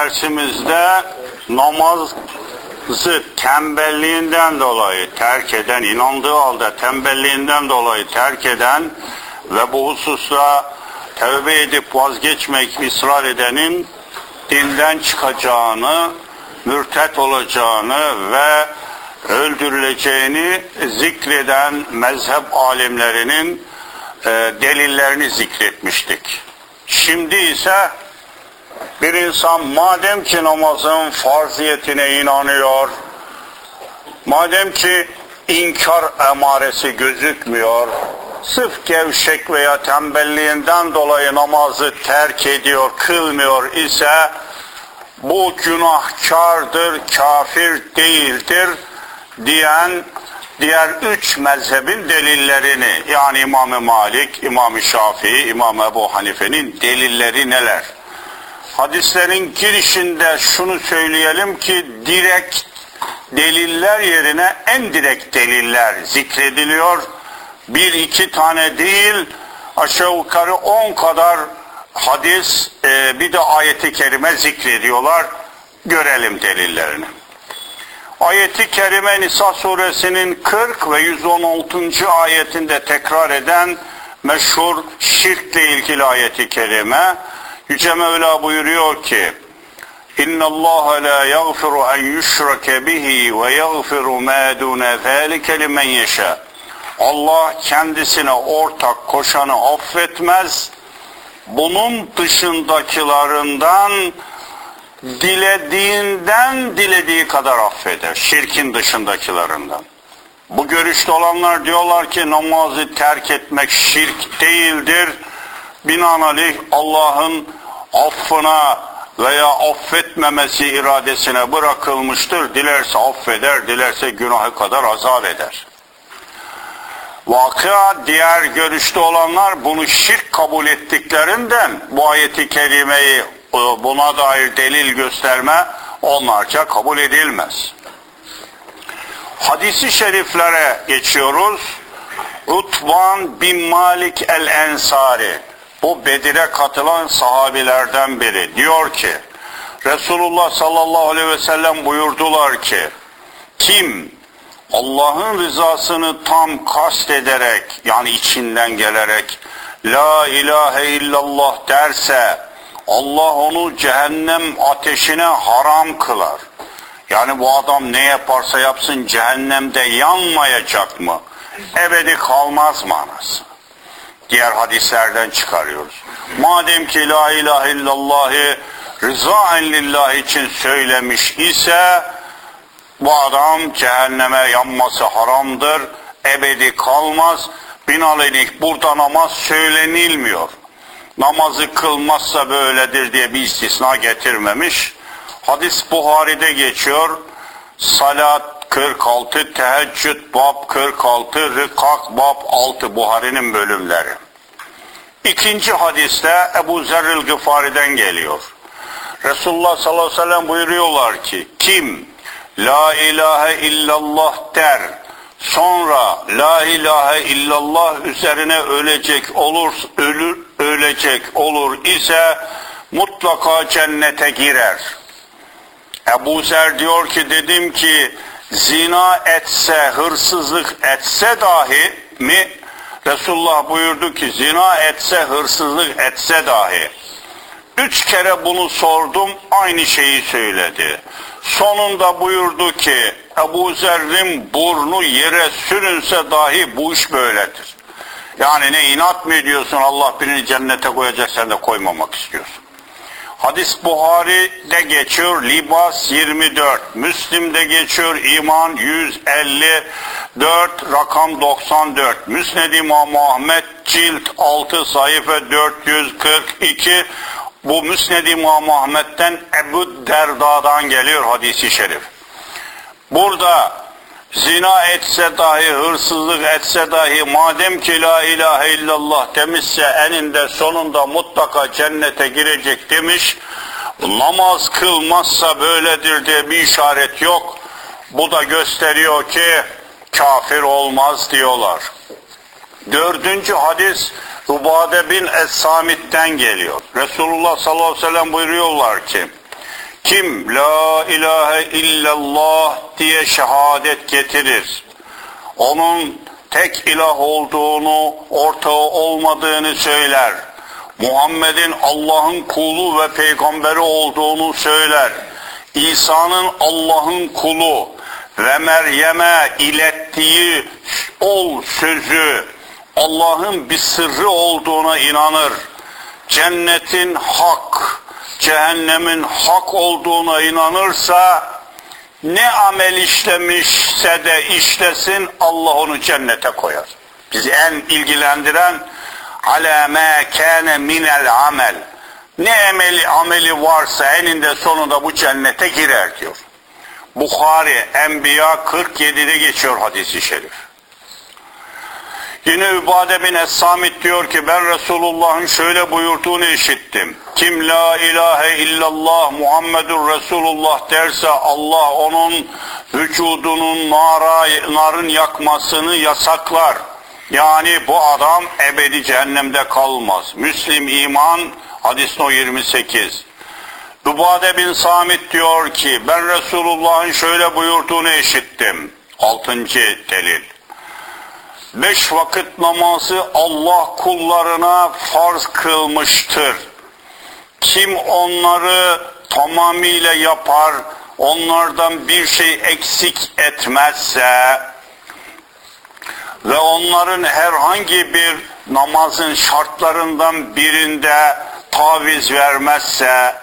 Dersimizde namazı tembelliğinden dolayı terk eden, inandığı halde tembelliğinden dolayı terk eden ve bu hususta tövbe edip vazgeçmek ısrar edenin dinden çıkacağını, mürtet olacağını ve öldürüleceğini zikreden mezhep alimlerinin e, delillerini zikretmiştik. Şimdi ise bir insan madem ki namazın farziyetine inanıyor, madem ki inkar emaresi gözükmüyor, sırf gevşek veya tembelliğinden dolayı namazı terk ediyor, kılmıyor ise bu günahkardır, kafir değildir diyen diğer üç mezhebin delillerini yani İmam-ı Malik, İmam-ı Şafii, İmam Ebu Hanife'nin delilleri neler? Hadislerin girişinde şunu söyleyelim ki direkt deliller yerine en direkt deliller zikrediliyor. Bir iki tane değil aşağı yukarı on kadar hadis e, bir de ayeti kerime zikrediyorlar. Görelim delillerini. Ayeti kerime Nisa suresinin 40 ve 116. ayetinde tekrar eden meşhur şirkle ilgili ayeti kerime Yüce Mevla buyuruyor ki İnna Allah la yaghfiru en yushrake bihi ve yaghfiru ma dun zalika limen yasha. Allah kendisine ortak koşanı affetmez. Bunun dışındakilarından dilediğinden dilediği kadar affeder. Şirkin dışındakilerinden. Bu görüşte olanlar diyorlar ki namazı terk etmek şirk değildir. Binaenaleyh Allah'ın affına veya affetmemesi iradesine bırakılmıştır. Dilerse affeder, dilerse günahı kadar azap eder. Vakıa diğer görüşte olanlar bunu şirk kabul ettiklerinden bu ayeti kerimeyi e, buna dair delil gösterme onlarca kabul edilmez. Hadisi şeriflere geçiyoruz. Utban bin Malik el-Ensari bu Bedir'e katılan sahabilerden biri diyor ki Resulullah sallallahu aleyhi ve sellem buyurdular ki kim Allah'ın rızasını tam kast ederek yani içinden gelerek La ilahe illallah derse Allah onu cehennem ateşine haram kılar. Yani bu adam ne yaparsa yapsın cehennemde yanmayacak mı? Ebedi kalmaz manası. Diğer hadislerden çıkarıyoruz. Madem ki la ilahe illallahı rızaen lillah için söylemiş ise bu adam cehenneme yanması haramdır, ebedi kalmaz. Binaenaleyh burada namaz söylenilmiyor. Namazı kılmazsa böyledir diye bir istisna getirmemiş. Hadis Buhari'de geçiyor. Salat 46, teheccüd bab 46, rıkak bab 6 Buhari'nin bölümleri. İkinci hadiste Ebu Zerril Gıfari'den geliyor. Resulullah sallallahu aleyhi ve sellem buyuruyorlar ki kim La ilahe illallah der sonra La ilahe illallah üzerine ölecek olur ölür ölecek olur ise mutlaka cennete girer. Ebu Zer diyor ki dedim ki zina etse, hırsızlık etse dahi mi? Resulullah buyurdu ki zina etse, hırsızlık etse dahi. Üç kere bunu sordum, aynı şeyi söyledi. Sonunda buyurdu ki Ebu Zer'in burnu yere sürünse dahi bu iş böyledir. Yani ne inat mı ediyorsun Allah birini cennete koyacak sen de koymamak istiyorsun. Hadis Buhari'de geçiyor libas 24, Müslim'de geçiyor iman 154, rakam 94, Müsned İmam Muhammed cilt 6 sayfa 442, bu Müsned İmam Muhammed'den Ebu Derda'dan geliyor hadisi şerif. Burada zina etse dahi, hırsızlık etse dahi madem ki la ilahe illallah demişse eninde sonunda mutlaka cennete girecek demiş. Namaz kılmazsa böyledir diye bir işaret yok. Bu da gösteriyor ki kafir olmaz diyorlar. Dördüncü hadis Ubade bin Es-Samit'ten geliyor. Resulullah sallallahu aleyhi ve sellem buyuruyorlar ki Kim la ilahe illallah diye şehadet getirir. Onun tek ilah olduğunu, ortağı olmadığını söyler. Muhammed'in Allah'ın kulu ve peygamberi olduğunu söyler. İsa'nın Allah'ın kulu ve Meryem'e ilettiği ol sözü Allah'ın bir sırrı olduğuna inanır. Cennetin hak, cehennemin hak olduğuna inanırsa ne amel işlemişse de işlesin Allah onu cennete koyar. Bizi en ilgilendiren ala ma minel amel. Ne emeli ameli varsa eninde sonunda bu cennete girer diyor. Bukhari Enbiya 47'de geçiyor hadisi şerif. Yine Übade bin Es-Samit diyor ki ben Resulullah'ın şöyle buyurduğunu işittim. Kim la ilahe illallah Muhammedur Resulullah derse Allah onun vücudunun nara, narın yakmasını yasaklar. Yani bu adam ebedi cehennemde kalmaz. Müslim iman hadis no 28. Übade bin Samit diyor ki ben Resulullah'ın şöyle buyurduğunu işittim. Altıncı delil. Beş vakit namazı Allah kullarına farz kılmıştır. Kim onları tamamıyla yapar, onlardan bir şey eksik etmezse ve onların herhangi bir namazın şartlarından birinde taviz vermezse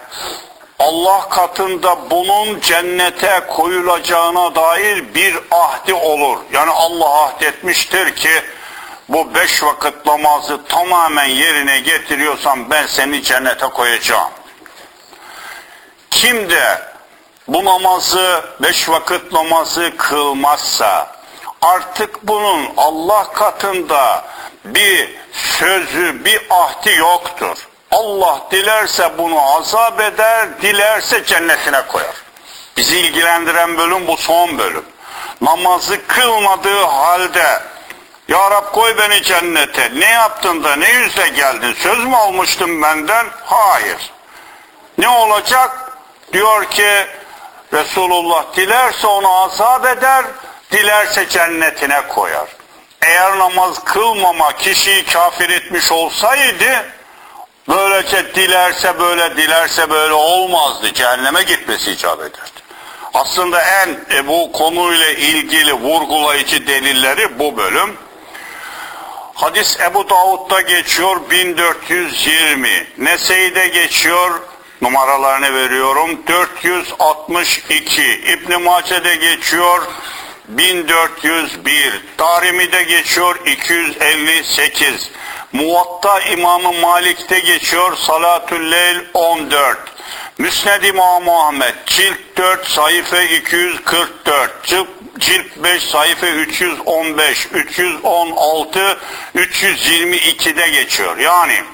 Allah katında bunun cennete koyulacağına dair bir ahdi olur. Yani Allah ahdetmiştir ki bu beş vakit namazı tamamen yerine getiriyorsan ben seni cennete koyacağım. Kim de bu namazı beş vakit namazı kılmazsa artık bunun Allah katında bir sözü, bir ahdi yoktur. Allah dilerse bunu azap eder, dilerse cennetine koyar. Bizi ilgilendiren bölüm bu son bölüm. Namazı kılmadığı halde Ya Rab koy beni cennete. Ne yaptın da ne yüzle geldin? Söz mü almıştın benden? Hayır. Ne olacak? Diyor ki Resulullah dilerse onu azap eder, dilerse cennetine koyar. Eğer namaz kılmama kişiyi kafir etmiş olsaydı Böylece dilerse böyle dilerse böyle olmazdı. Cehenneme gitmesi icap ederdi. Aslında en e, bu konuyla ilgili vurgulayıcı delilleri bu bölüm. Hadis Ebu Davud'da geçiyor 1420. Nese'de geçiyor numaralarını veriyorum 462. İbn Mace'de geçiyor 1401. Darimi'de geçiyor 258. Muvatta İmamı Malik'te geçiyor Salatül Leyl 14. Müsned İmam Ahmet cilt 4 sayfa 244 cilt, cilt 5 sayfa 315 316 322'de geçiyor. Yani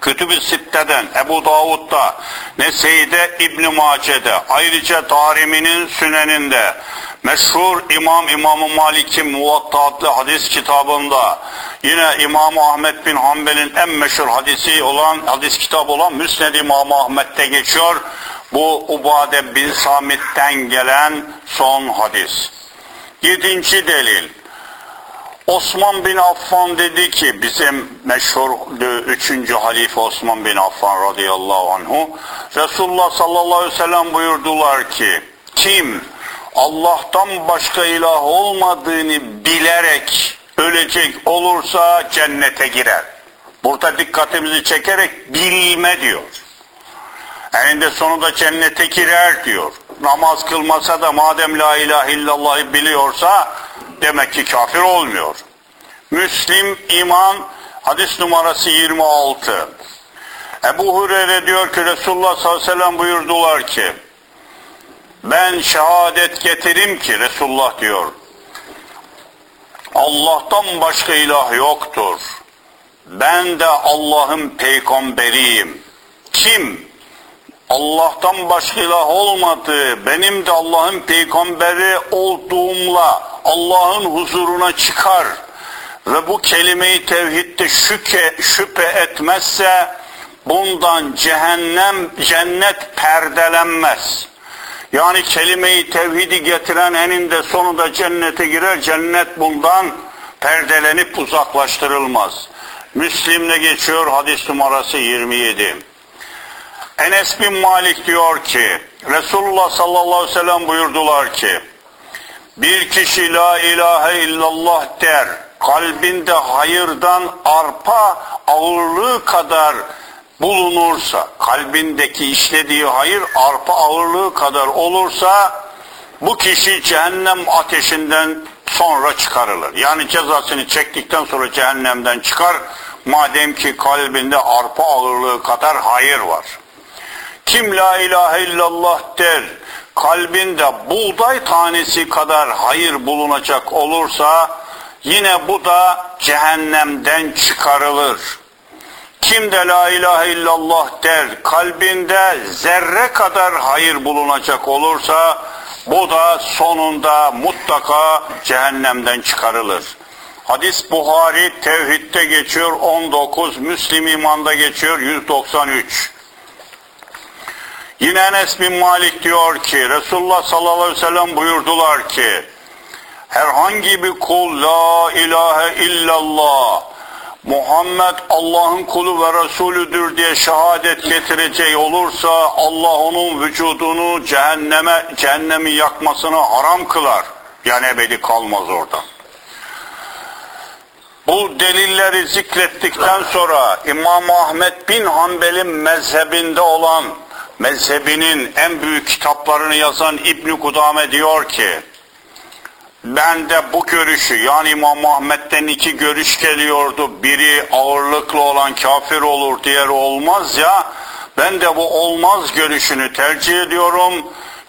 Kütüb-i Sitte'den, Ebu Davud'da, Nese'de, İbn-i Mace'de, ayrıca Darimi'nin Süneninde, meşhur İmam İmam-ı Malik'in Muvatta adlı hadis kitabında, yine İmam Ahmet bin Hanbel'in en meşhur hadisi olan, hadis kitabı olan Müsned İmam Ahmet'te geçiyor. Bu Ubade bin Samit'ten gelen son hadis. Yedinci delil. Osman bin Affan dedi ki bizim meşhur üçüncü halife Osman bin Affan radıyallahu anhu Resulullah sallallahu aleyhi ve sellem buyurdular ki kim Allah'tan başka ilah olmadığını bilerek ölecek olursa cennete girer. Burada dikkatimizi çekerek bilme diyor. Eninde sonunda cennete girer diyor. Namaz kılmasa da madem la ilahe illallah'ı biliyorsa demek ki kafir olmuyor. Müslim iman hadis numarası 26. Ebu Hureyre diyor ki Resulullah sallallahu aleyhi ve sellem buyurdular ki ben şehadet getirim ki Resulullah diyor Allah'tan başka ilah yoktur. Ben de Allah'ın peygamberiyim. Kim Allah'tan başka ilah olmadığı, benim de Allah'ın peygamberi olduğumla Allah'ın huzuruna çıkar ve bu kelimeyi tevhidde şüke, şüphe etmezse bundan cehennem, cennet perdelenmez. Yani kelime-i tevhidi getiren eninde sonunda cennete girer, cennet bundan perdelenip uzaklaştırılmaz. Müslim'de geçiyor hadis numarası 27. Enes bin Malik diyor ki, Resulullah sallallahu aleyhi ve sellem buyurdular ki, bir kişi la ilahe illallah der, kalbinde hayırdan arpa ağırlığı kadar bulunursa, kalbindeki işlediği hayır arpa ağırlığı kadar olursa, bu kişi cehennem ateşinden sonra çıkarılır. Yani cezasını çektikten sonra cehennemden çıkar, madem ki kalbinde arpa ağırlığı kadar hayır var. Kim la ilahe illallah der, kalbinde buğday tanesi kadar hayır bulunacak olursa, yine bu da cehennemden çıkarılır. Kim de la ilahe illallah der, kalbinde zerre kadar hayır bulunacak olursa, bu da sonunda mutlaka cehennemden çıkarılır. Hadis Buhari tevhidde geçiyor 19, Müslim imanda geçiyor 193. Yine Enes bin Malik diyor ki Resulullah sallallahu aleyhi ve sellem buyurdular ki herhangi bir kul la ilahe illallah Muhammed Allah'ın kulu ve Resulüdür diye şehadet getireceği olursa Allah onun vücudunu cehenneme, cehennemi yakmasını haram kılar. Yani ebedi kalmaz orada. Bu delilleri zikrettikten sonra İmam Ahmet bin Hanbel'in mezhebinde olan mezhebinin en büyük kitaplarını yazan İbn Kudame diyor ki ben de bu görüşü yani İmam Muhammed'den iki görüş geliyordu. Biri ağırlıklı olan kafir olur, diğeri olmaz ya. Ben de bu olmaz görüşünü tercih ediyorum.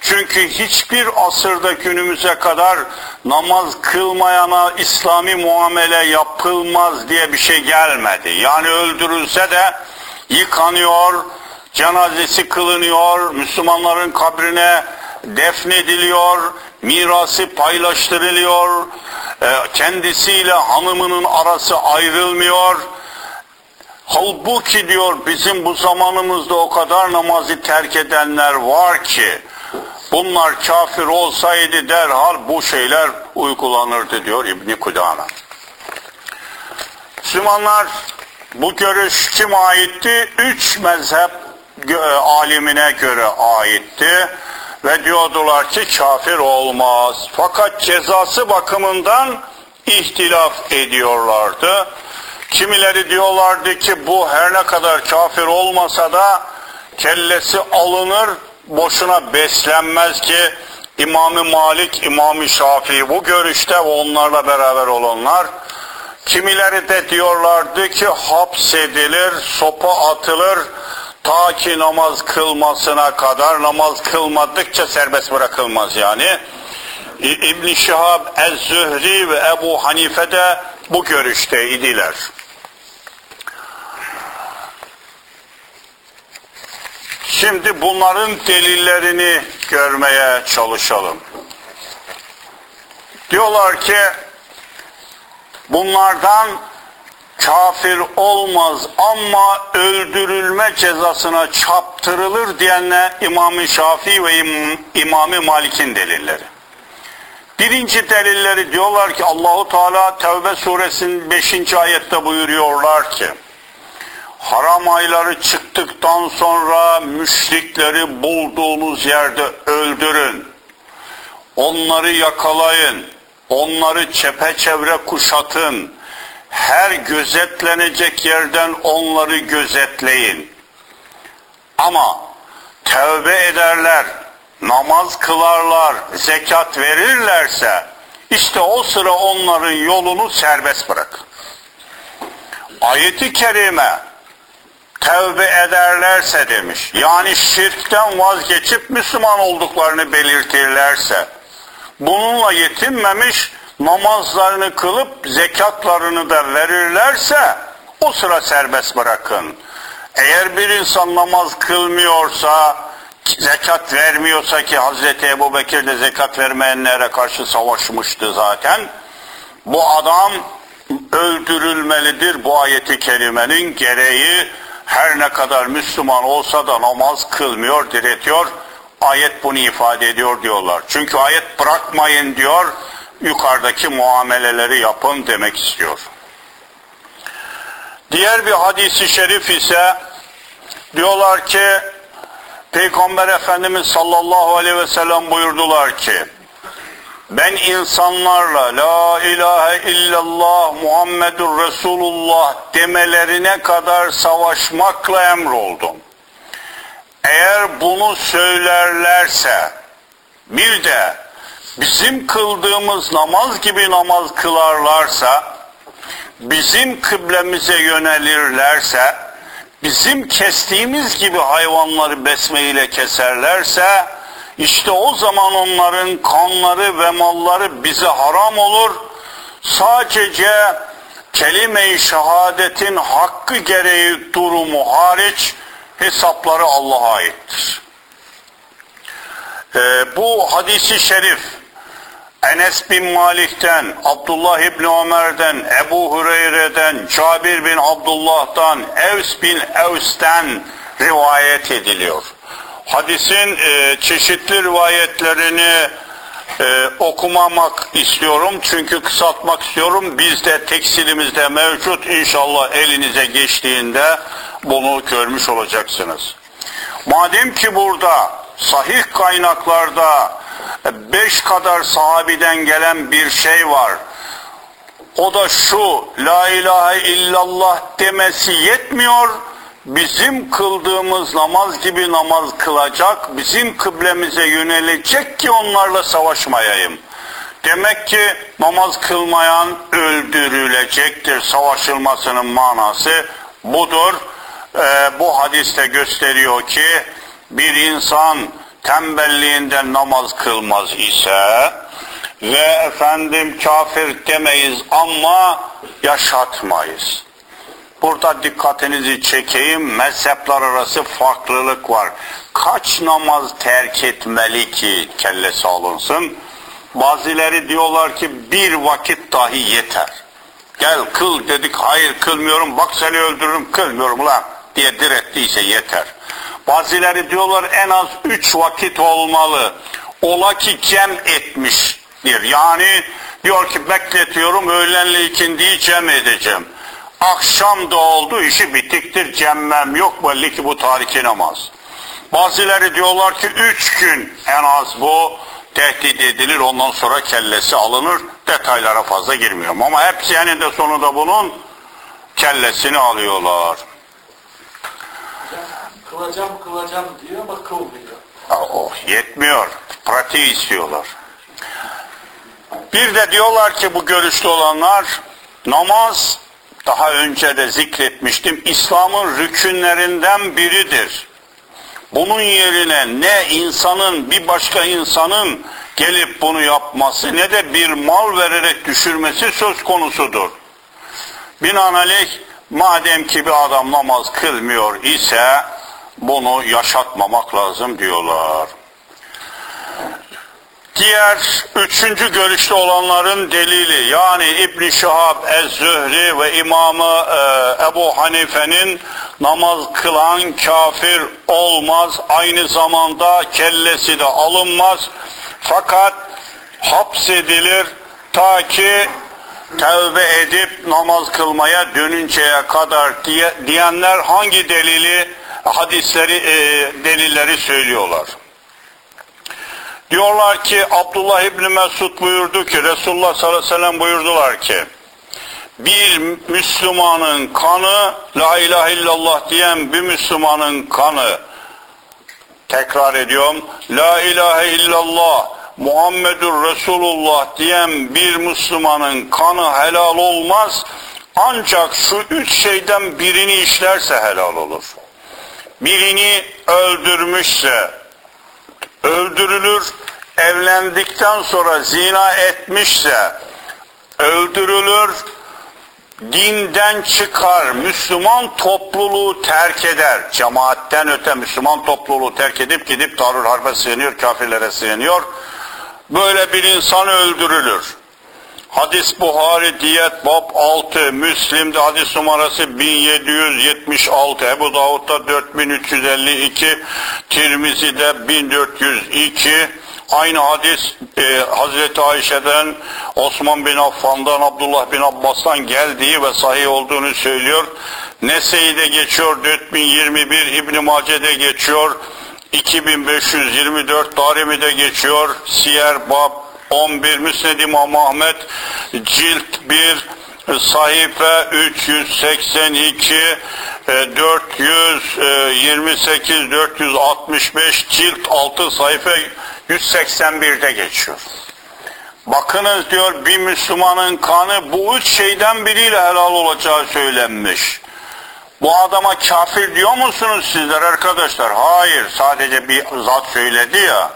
Çünkü hiçbir asırda günümüze kadar namaz kılmayana İslami muamele yapılmaz diye bir şey gelmedi. Yani öldürülse de yıkanıyor, cenazesi kılınıyor, Müslümanların kabrine defnediliyor, mirası paylaştırılıyor, e, kendisiyle hanımının arası ayrılmıyor. Halbuki diyor bizim bu zamanımızda o kadar namazı terk edenler var ki bunlar kafir olsaydı derhal bu şeyler uygulanırdı diyor İbni Kudame. Müslümanlar bu görüş kim aitti? Üç mezhep alimine göre aitti ve diyordular ki kafir olmaz. Fakat cezası bakımından ihtilaf ediyorlardı. Kimileri diyorlardı ki bu her ne kadar kafir olmasa da kellesi alınır, boşuna beslenmez ki İmam-ı Malik, İmam-ı Şafii bu görüşte ve onlarla beraber olanlar kimileri de diyorlardı ki hapsedilir, sopa atılır, Ta ki namaz kılmasına kadar namaz kılmadıkça serbest bırakılmaz yani. İbn Şihab, Ez-Zühri ve Ebu Hanife de bu görüşte idiler. Şimdi bunların delillerini görmeye çalışalım. Diyorlar ki bunlardan kafir olmaz ama öldürülme cezasına çaptırılır diyenle İmam-ı Şafii ve İmam-ı Malik'in delilleri. Birinci delilleri diyorlar ki Allahu Teala Tevbe suresinin 5. ayette buyuruyorlar ki haram ayları çıktıktan sonra müşrikleri bulduğunuz yerde öldürün. Onları yakalayın. Onları çepeçevre kuşatın her gözetlenecek yerden onları gözetleyin. Ama tövbe ederler, namaz kılarlar, zekat verirlerse işte o sıra onların yolunu serbest bırak. Ayeti kerime tövbe ederlerse demiş. Yani şirkten vazgeçip Müslüman olduklarını belirtirlerse bununla yetinmemiş namazlarını kılıp zekatlarını da verirlerse o sıra serbest bırakın. Eğer bir insan namaz kılmıyorsa, zekat vermiyorsa ki Hazreti Ebu Bekir de zekat vermeyenlere karşı savaşmıştı zaten. Bu adam öldürülmelidir bu ayeti kerimenin gereği her ne kadar Müslüman olsa da namaz kılmıyor, diretiyor. Ayet bunu ifade ediyor diyorlar. Çünkü ayet bırakmayın diyor, yukarıdaki muameleleri yapın demek istiyor. Diğer bir hadisi şerif ise diyorlar ki Peygamber Efendimiz sallallahu aleyhi ve sellem buyurdular ki ben insanlarla la ilahe illallah Muhammedur Resulullah demelerine kadar savaşmakla emroldum. Eğer bunu söylerlerse bir de bizim kıldığımız namaz gibi namaz kılarlarsa bizim kıblemize yönelirlerse bizim kestiğimiz gibi hayvanları besme ile keserlerse işte o zaman onların kanları ve malları bize haram olur. Sadece kelime-i şehadetin hakkı gereği durumu hariç hesapları Allah'a aittir. Ee, bu hadisi şerif Enes bin Malik'ten, Abdullah İbni Ömer'den, Ebu Hureyre'den, Cabir bin Abdullah'tan, Evs bin Evs'ten rivayet ediliyor. Hadisin e, çeşitli rivayetlerini e, okumamak istiyorum çünkü kısaltmak istiyorum. Bizde teksilimizde mevcut inşallah elinize geçtiğinde bunu görmüş olacaksınız. Madem ki burada sahih kaynaklarda beş kadar sahabiden gelen bir şey var. O da şu, la ilahe illallah demesi yetmiyor, bizim kıldığımız namaz gibi namaz kılacak, bizim kıblemize yönelecek ki onlarla savaşmayayım. Demek ki namaz kılmayan öldürülecektir. Savaşılmasının manası budur. Ee, bu hadiste gösteriyor ki bir insan tembelliğinden namaz kılmaz ise ve efendim kafir demeyiz ama yaşatmayız. Burada dikkatinizi çekeyim, mezhepler arası farklılık var. Kaç namaz terk etmeli ki kellesi alınsın? Bazıları diyorlar ki bir vakit dahi yeter. Gel kıl dedik, hayır kılmıyorum, bak seni öldürürüm, kılmıyorum lan diye direttiyse yeter. Bazıları diyorlar en az üç vakit olmalı. Ola ki cem etmiştir. Yani diyor ki bekletiyorum öğlenle ikindiyi cem edeceğim. Akşam da oldu işi bitiktir cemmem yok belli ki bu tariki namaz. Bazıları diyorlar ki üç gün en az bu tehdit edilir ondan sonra kellesi alınır detaylara fazla girmiyorum ama hepsi eninde sonunda bunun kellesini alıyorlar. Kılacağım kılacağım diyor ama kılmıyor. Oh, yetmiyor. Pratiği istiyorlar. Bir de diyorlar ki bu görüşte olanlar namaz daha önce de zikretmiştim İslam'ın rükünlerinden biridir. Bunun yerine ne insanın bir başka insanın gelip bunu yapması ne de bir mal vererek düşürmesi söz konusudur. Binaenaleyh madem ki bir adam namaz kılmıyor ise bunu yaşatmamak lazım diyorlar. Diğer üçüncü görüşte olanların delili yani İbn Şahab Ez-Zühri ve imamı e, Ebu Hanife'nin namaz kılan kafir olmaz. Aynı zamanda kellesi de alınmaz. Fakat hapsedilir ta ki tevbe edip namaz kılmaya dönünceye kadar diye, diyenler hangi delili hadisleri e, delilleri söylüyorlar. Diyorlar ki Abdullah İbni Mesud buyurdu ki Resulullah sallallahu aleyhi ve sellem buyurdular ki bir Müslümanın kanı la ilahe illallah diyen bir Müslümanın kanı tekrar ediyorum la ilahe illallah Muhammedur Resulullah diyen bir Müslümanın kanı helal olmaz ancak şu üç şeyden birini işlerse helal olur. Birini öldürmüşse öldürülür, evlendikten sonra zina etmişse öldürülür, dinden çıkar, Müslüman topluluğu terk eder, cemaatten öte Müslüman topluluğu terk edip gidip Darül Harp'e sığınıyor, kafirlere sığınıyor, böyle bir insan öldürülür. Hadis Buhari diyet bab 6, Müslim'de hadis numarası 1776, Ebu Davud'da 4352, Tirmizi'de 1402, aynı hadis e, Hazreti Ayşe'den, Osman bin Affan'dan, Abdullah bin Abbas'tan geldiği ve sahih olduğunu söylüyor. Nese'de geçiyor 4021, İbn-i Mace'de geçiyor 2524, Darimi'de geçiyor, Siyer Bab 11 Müsned İmam Ahmet cilt 1 sayfa 382 428 465 cilt 6 sayfa 181'de geçiyor. Bakınız diyor bir Müslümanın kanı bu üç şeyden biriyle helal olacağı söylenmiş. Bu adama kafir diyor musunuz sizler arkadaşlar? Hayır sadece bir zat söyledi ya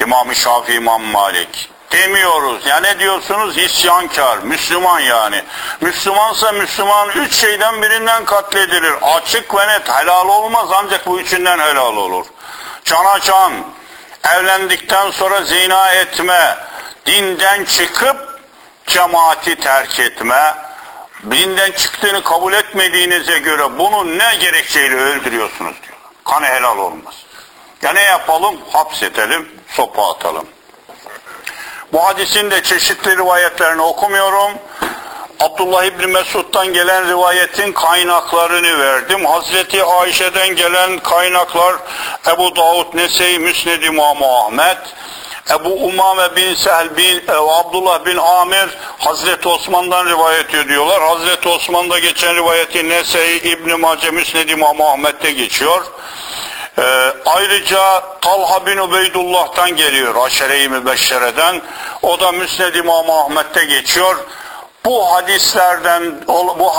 İmam-ı Şafii İmam Malik demiyoruz. Ya ne diyorsunuz? İsyankar, Müslüman yani. Müslümansa Müslüman üç şeyden birinden katledilir. Açık ve net helal olmaz ancak bu üçünden helal olur. Cana can, evlendikten sonra zina etme, dinden çıkıp cemaati terk etme, dinden çıktığını kabul etmediğinize göre bunu ne gerekçeyle öldürüyorsunuz diyor. Kanı helal olmaz. Ya ne yapalım? Hapsedelim, sopa atalım. Bu hadisin de çeşitli rivayetlerini okumuyorum. Abdullah İbni Mesud'dan gelen rivayetin kaynaklarını verdim. Hazreti Ayşe'den gelen kaynaklar Ebu Davud Nese'yi Müsned İmam Ahmet, Ebu Umame bin Sehl bin e, Abdullah bin Amir Hazreti Osman'dan rivayet ediyorlar. Hazreti Osman'da geçen rivayeti Nese'yi İbn Mace Müsned İmam Ahmet'te geçiyor. Ee, ayrıca Talha bin Ubeydullah'tan geliyor Aşere-i Mübeşşere'den. O da Müsned İmam Ahmet'te geçiyor. Bu hadislerden, bu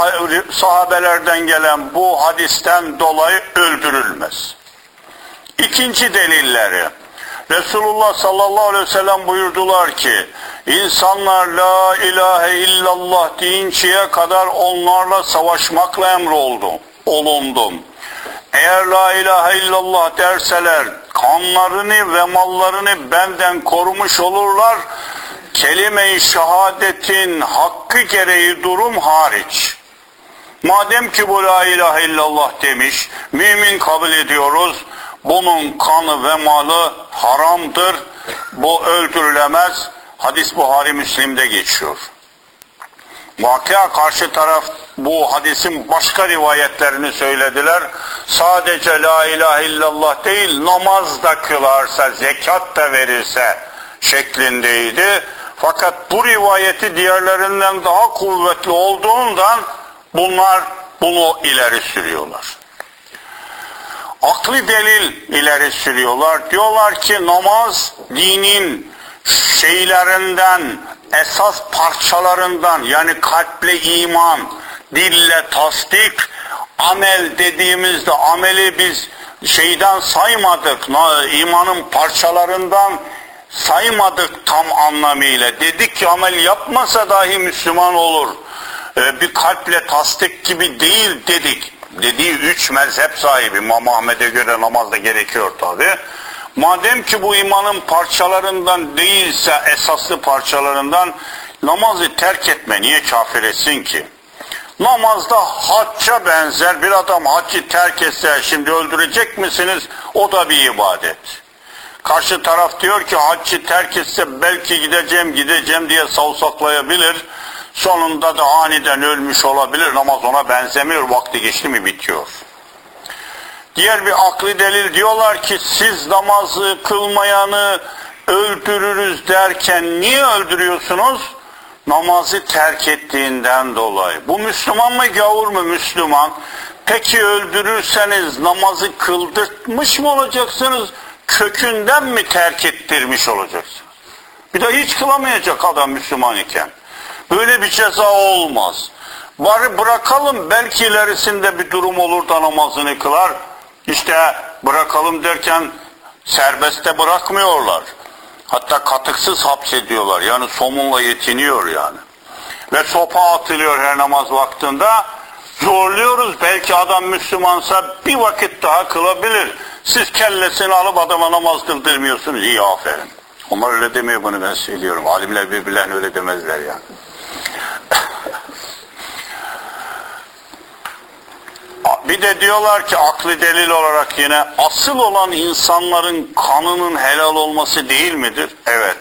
sahabelerden gelen bu hadisten dolayı öldürülmez. İkinci delilleri. Resulullah sallallahu aleyhi ve sellem buyurdular ki, insanlar la ilahe illallah deyinceye kadar onlarla savaşmakla emroldum, olundum. Eğer la ilahe illallah derseler kanlarını ve mallarını benden korumuş olurlar. Kelime-i şehadetin hakkı gereği durum hariç. Madem ki bu la ilahe illallah demiş, mümin kabul ediyoruz. Bunun kanı ve malı haramdır. Bu öldürülemez. Hadis Buhari Müslim'de geçiyor. Vakıa karşı taraf bu hadisin başka rivayetlerini söylediler. Sadece la ilahe illallah değil namaz da kılarsa, zekat da verirse şeklindeydi. Fakat bu rivayeti diğerlerinden daha kuvvetli olduğundan bunlar bunu ileri sürüyorlar. Akli delil ileri sürüyorlar. Diyorlar ki namaz dinin şeylerinden, esas parçalarından yani kalple iman, dille tasdik, amel dediğimizde ameli biz şeyden saymadık, imanın parçalarından saymadık tam anlamıyla. Dedik ki amel yapmasa dahi Müslüman olur. Ee, bir kalple tasdik gibi değil dedik. Dediği üç mezhep sahibi İmam Ahmet'e göre namazda gerekiyor tabi. Madem ki bu imanın parçalarından değilse esaslı parçalarından namazı terk etme niye kafir etsin ki? Namazda hacca benzer bir adam haccı terk etse şimdi öldürecek misiniz? O da bir ibadet. Karşı taraf diyor ki haccı terk etse belki gideceğim gideceğim diye savsaklayabilir. Sonunda da aniden ölmüş olabilir. Namaz ona benzemiyor. Vakti geçti mi bitiyor. Diğer bir aklı delil diyorlar ki siz namazı kılmayanı öldürürüz derken niye öldürüyorsunuz? Namazı terk ettiğinden dolayı. Bu Müslüman mı gavur mu Müslüman? Peki öldürürseniz namazı kıldırtmış mı olacaksınız? Kökünden mi terk ettirmiş olacaksınız? Bir de hiç kılamayacak adam Müslüman iken. Böyle bir ceza olmaz. Bari bırakalım belki ilerisinde bir durum olur da namazını kılar. İşte bırakalım derken serbestte bırakmıyorlar. Hatta katıksız hapsediyorlar. Yani somunla yetiniyor yani. Ve sopa atılıyor her namaz vaktinde. Zorluyoruz. Belki adam Müslümansa bir vakit daha kılabilir. Siz kellesini alıp adama namaz kıldırmıyorsunuz. İyi aferin. Onlar öyle demiyor bunu ben söylüyorum. Alimler birbirlerine öyle demezler yani. Bir de diyorlar ki aklı delil olarak yine asıl olan insanların kanının helal olması değil midir? Evet.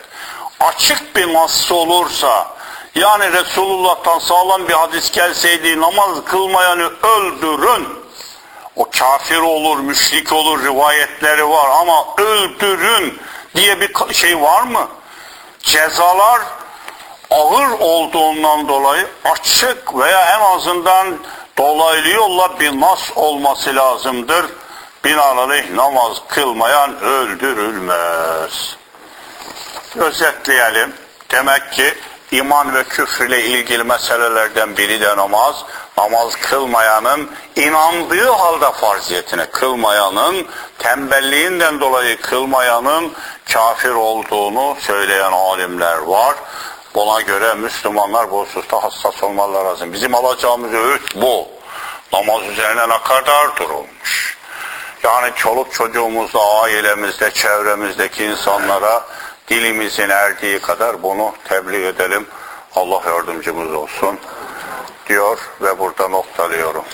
Açık bir nasıl olursa yani Resulullah'tan sağlam bir hadis gelseydi namaz kılmayanı öldürün. O kafir olur, müşrik olur rivayetleri var ama öldürün diye bir şey var mı? Cezalar ağır olduğundan dolayı açık veya en azından dolaylı yolla bir nas olması lazımdır. Binaenaleyh namaz kılmayan öldürülmez. Özetleyelim. Demek ki iman ve küfür ile ilgili meselelerden biri de namaz. Namaz kılmayanın inandığı halde farziyetini kılmayanın tembelliğinden dolayı kılmayanın kafir olduğunu söyleyen alimler var. Buna göre Müslümanlar bu hususta hassas olmaları lazım. Bizim alacağımız öğüt bu. Namaz üzerine ne kadar durulmuş. Yani çoluk çocuğumuzda, ailemizde, çevremizdeki insanlara dilimizin erdiği kadar bunu tebliğ edelim. Allah yardımcımız olsun diyor ve burada noktalıyorum.